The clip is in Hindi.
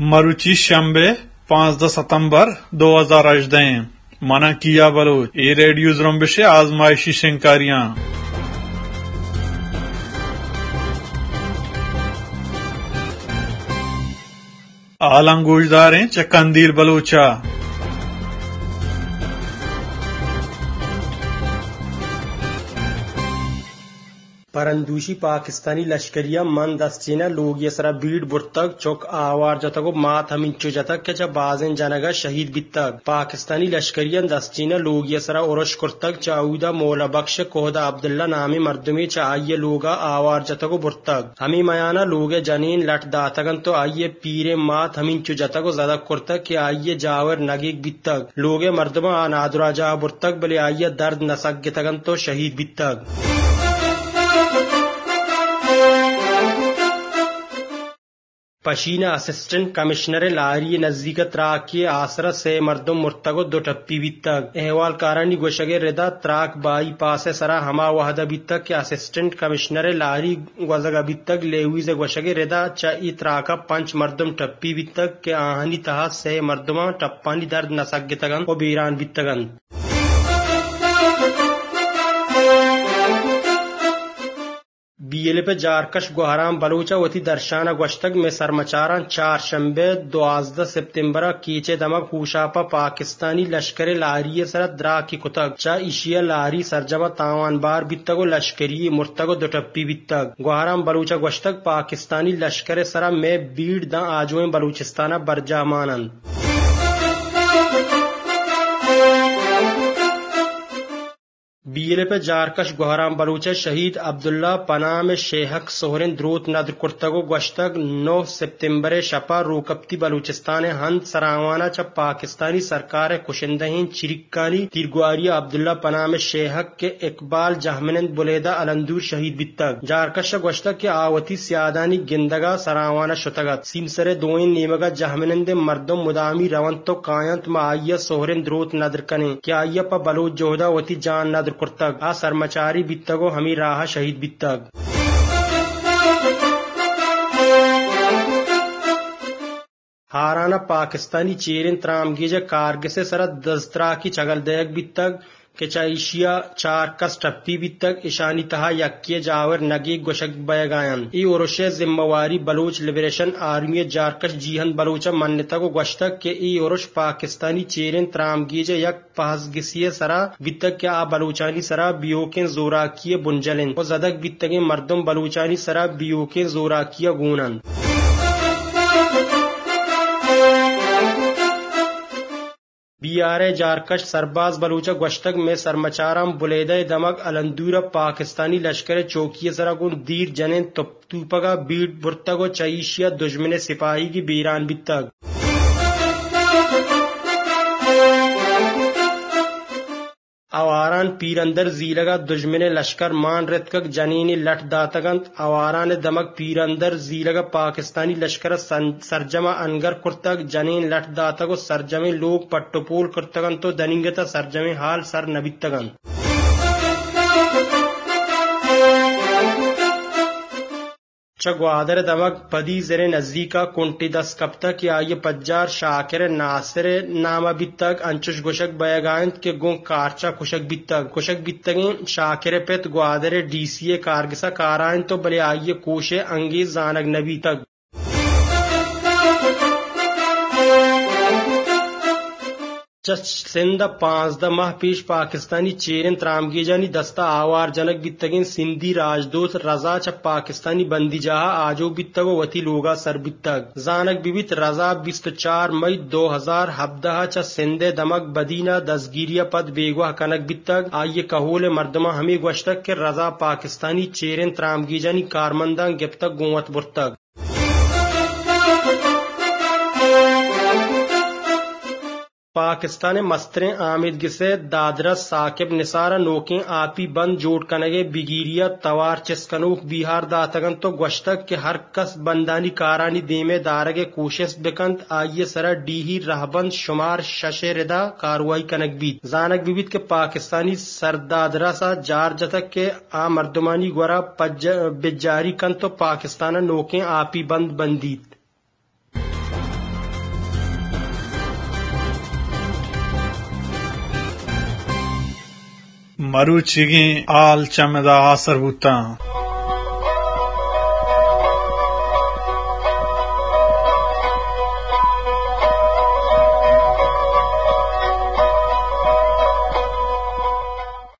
मरुचि शंबे पाँच दस सितंबर दो हज़ार अजदें मना किया बलोच। ए रेडियो जुम्बिश आजमाइशी शिंकारियाँ। गोजदारे चकंदीर बलूचा। परंदूशी पाकिस्तानी लश्करिया मन दस्तीना लोग ये सरा बीट बुरतक चौक आवार जतक मात हम इंचो जतक के चा बाजन जनगा शहीद बितक पाकिस्तानी लश्करिया दस्तीना लोग ये सरा औरश कुर्तक चाऊदा मोला बख्श कोहदा अब्दुल्ला नामी मर्दमी चा आइये लोग आवार जतक बुरतक। हमी मयाना लोग जनीन लट दातकन तो आइये पीरे मात हम इंचो जतक ज़्यादा कुर्तक के आइये जावर नगीक बितक लोगे मर्दमा अनादुरा जा बुरतक बले आइये दर्द नसक गितकन तो शहीद बितक लारी नज़दीक त्राक के आसरा से मर्दम मुर्तगो दो टप्पी बितक। अहवाल कारणी गोशगे रिदा त्राक बाई पास सरा हमा वहदा बितक के असिस्टेंट कमिश्नर लारी गजगा बितक। लेवी से गोशगे रिदा चा ई त्राका पंच मर्दम टप्पी बितक के आहनी तहा से मर्दमा टप्पानी दर्द नसग्य तगन ओ बीरान बितगन। जारकश गुहाराम बलूचा वती दर्शाना गश्तक में सरमचारान चार शंबे द्वाजदा सितंबर कीचे दमक हुशापा पाकिस्तानी लश्कर लारी सर द्रा की कुतक चा इशिया लारी सरजमा तावान बार बित्तगो लश्करी मुर्तगो दुटप्पी बित्तक गुहाराम बलूचा गश्तक पाकिस्तानी लश्कर सरा में बीड़ द आजोए बलूचिस्ताना बरजामानन बीएलए पे जारकश गुहराम बलूच शहीद अब्दुल्ला पनाम शेहक सोहरन द्रोत नदर कुर्तगो गश्तक 9 सितंबर शपा रोकप्ती बलूचिस्तान हंद सरावाना च पाकिस्तानी सरकार कुशिंदहीन चिरिकानी तिरगुआरिया अब्दुल्ला पनाम शेहक के इकबाल जहमनंद बुलेदा अलंदूर शहीद बित्तक जारकश गश्तक के आवती सियादानी गिंदगा सरावाना शुतगत। सीमसरे दोइन नेमगा जहमनंद मर्दम मुदामी रवंतो कायंत माइया सोहरन द्रोत नदर कने। क्या बलूच जोहदा वती जान नदर कुर्तग, आ सरमचारी बित्तगो, हमी राह शहीद बित्तग। हाराना पाकिस्तानी चेरिन त्रामगीज कारगिसे सरद दस्तरा की चगल दयक बित्तग। के चार कस टप्पी बित्तक ईशानी तहा यक्के जावर नगी गोशक बयगायन ई ओरोशे जिम्मेवारी बलूच लिबरेशन आर्मी जारकश जीहन बलूचा मन्नता को गश्तक के ई ओरोश पाकिस्तानी चेरिन त्रामगीजे यक पहसगिसिय सरा बित्तक के आ बलूचानी सरा बियोके जोराकिय बुंजलिन। और जदक बित्तगे मर्दम बलूचानी सरा बियोके जोराकिय गूनन। बीआरए, जारकश, सरबाज, बलूचक गश्तक में सरमचाराम बुलेदय दमक अलंदूर पाकिस्तानी लश्कर चौकी सरागुन, दीर जने तुपगा बीट बुर्तगो, चईशिया, दुश्मन, सिपाही की, बीरान बितक अवारान पीरंदर जीरगा दुश्मन लश्कर मान रतकक जनीनी लठ दातगंत अवारान दमक पीरंदर जीरगा पाकिस्तानी लश्कर सरजमा अनगर कुर्तक जनीन लठ दातगो सरजमे लोग पट्टोपोल कुर्तगन तो दनिंगता सरजमे हाल सर नबितगन चग्वादर दवक पदी जरे नजदीका कुंटी दस कब तक या ये पज्जार शाकिर नासिर नामा बितक अंचुश गुशक बयगायंत के गुं कारचा कुशक बितक। कुशक बितगे शाकिर पेत ग्वादर डीसीए कार्गसा कारायन तो बले आइये कोशे अंगी जानक नबी तक सिंध पाँच द माह पेश पाकिस्तानी चेरन त्रामगीजानी दस्ता आवार जनक बित्तगिन सिंधी राजदूत रजा च पाकिस्तानी बंदी जहा आजो बित्तगो वती लोगा सर बित्तग। जानक बिबित रजा बिस्त चार मई दो हज़ार हब्दहा च सिंधे दमक बदीना दसगिरिया पद बेगवा कनक बित्तग। आइये कहोले मर्दमा हमें गश्तक के रजा पाकिस्तानी चेरन त्रामगीजानी कारमंदा गिप्तक गोवत बुर्तग। पाकिस्तान मस्तरें आमिद गिसे, दादरा, साकिब, निसारा, नोकें आपी बंद जोड़ कनगे बिगिरिया, तवार चिस्कनूक बिहार दातगन तो गश्तक के हर कस बंदानी कारानी देमे दारगे कोशिश बिकंत आइये सरा डीही, रहबंद, शुमार, शशे रिदा, कार्रवाई कनक बीत जानक बीबित के पाकिस्तानी सरदादरा सा, जार जतक के आ मर्दमानी ग्वरा बिजारी कन तो पाकिस्तान नोके आपी बंद बंदीत। मरुचिगी आल चमदा आसर बूता